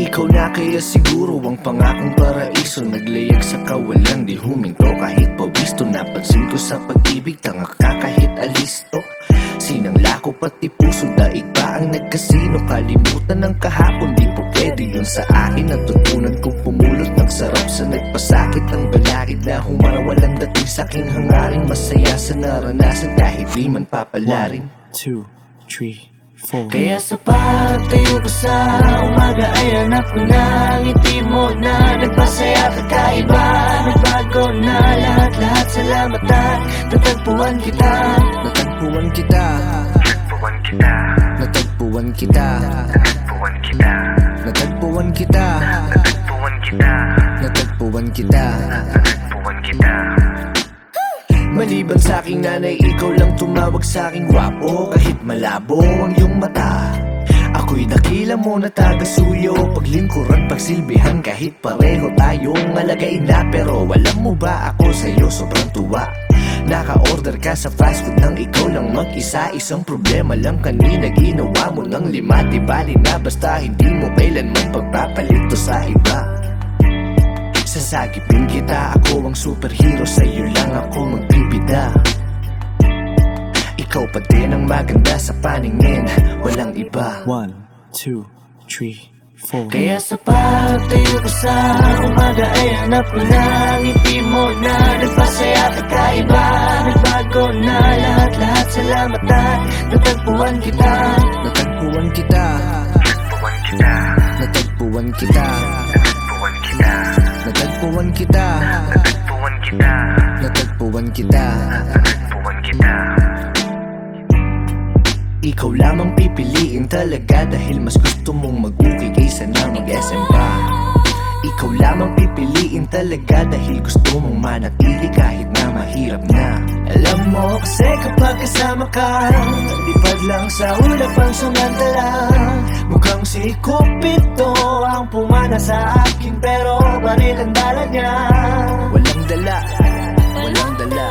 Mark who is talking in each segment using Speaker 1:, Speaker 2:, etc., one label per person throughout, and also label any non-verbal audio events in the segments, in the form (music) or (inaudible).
Speaker 1: Ikaw na kaya siguro ang pangakong paraiso. Naglayag sa kawalan di huminto. Kahit pawisto Napansin ko sa pag-ibig tanga ka kahit alisto Sinangla ko pati puso daig pa ang nagkasino? Kalimutan ng kahapon di po pwede yun sa akin. Natutunan kong pumulot ng sarap sa nagpasakit. Ang balakid na humarawalang dating sa aking hangarin Masaya sa naranasan kahit di man papalarin.
Speaker 2: Two, three, four.
Speaker 1: kaya sa pagtayo ko sa umaga ay hanap ko na. Ang ngiti mo na nagpasaya kakaiba Nagbago na lahat-lahat salamat at natagpuan kita. Natagpuan kita.
Speaker 3: Buwan kita,
Speaker 1: Natagpuan kita. Natagpuan kita.
Speaker 3: Buwan kita,
Speaker 1: sa aking nanay, ikaw lang tumawag sa aking gwapo Kahit malabo ang iyong mata Ako'y dakila mo na taga-suyo. Paglingkuran, pagsilbihan kahit pareho tayong alagay na. Pero alam mo ba ako sa'yo sobrang tuwa. Naka-order ka sa fast food nang ikaw lang mag-isa. Isang problema lang kanina ginawa mo ng lima. Di bali na basta hindi mo kailanman pagpapalito sa iba Sasagipin kita, ako ang superhero Sa'yo lang ako magbibida Ikaw pa din ang maganda sa paningin. Walang iba.
Speaker 2: One, two, three, four.
Speaker 1: Kaya sa pagtayo ko sa umaga ay hanap ko na ngiti mo na nagpasaya kakaiba Nagbago na lahat-lahat salamat at natagpuan kita. Natagpuan kita.
Speaker 3: Buwan kita,
Speaker 1: Natagpuan kita
Speaker 3: buwan kita,
Speaker 1: Natagpuan kita.
Speaker 3: Buwan kita,
Speaker 1: Natagpuan kita.
Speaker 3: Buwan kita.
Speaker 1: Ikaw lamang pipiliin talaga Dahil mas gusto mong mag-uwi kaysa na mag-SM pa. Ikaw lamang pipiliin talaga Dahil gusto mong manatili kahit na mahirap na. Alam mo kasi kapag kasama ka Lipad lang sa ulap ang samantala Mukhang si Cupido ang pumana sa akin Pero baril ang dala niya. Walang dala, walang dala.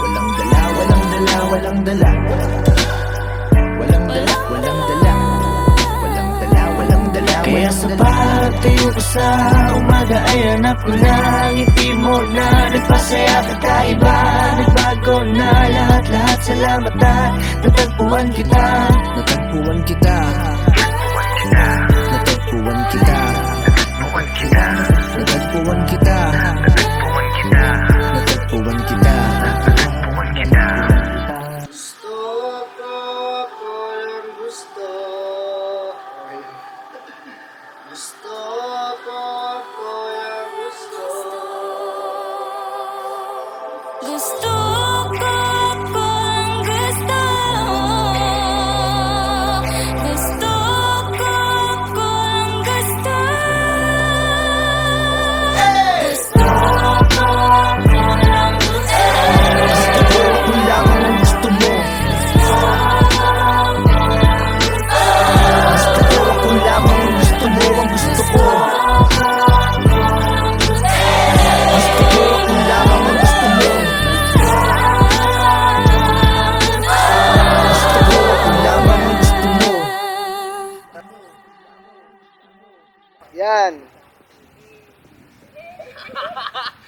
Speaker 1: Walang dala, walang dala, walang dala. Walang dala, walang dala. Walang dala, walang dala Kaya sa pagtayo ko sa umaga ay hanap ko na. Ang ngiti mo na nagpasaya kakaiba Nagbago na lahat-lahat salamat at natagpuan kita. Natagpuan kita Gusto ko
Speaker 4: Yan. (laughs)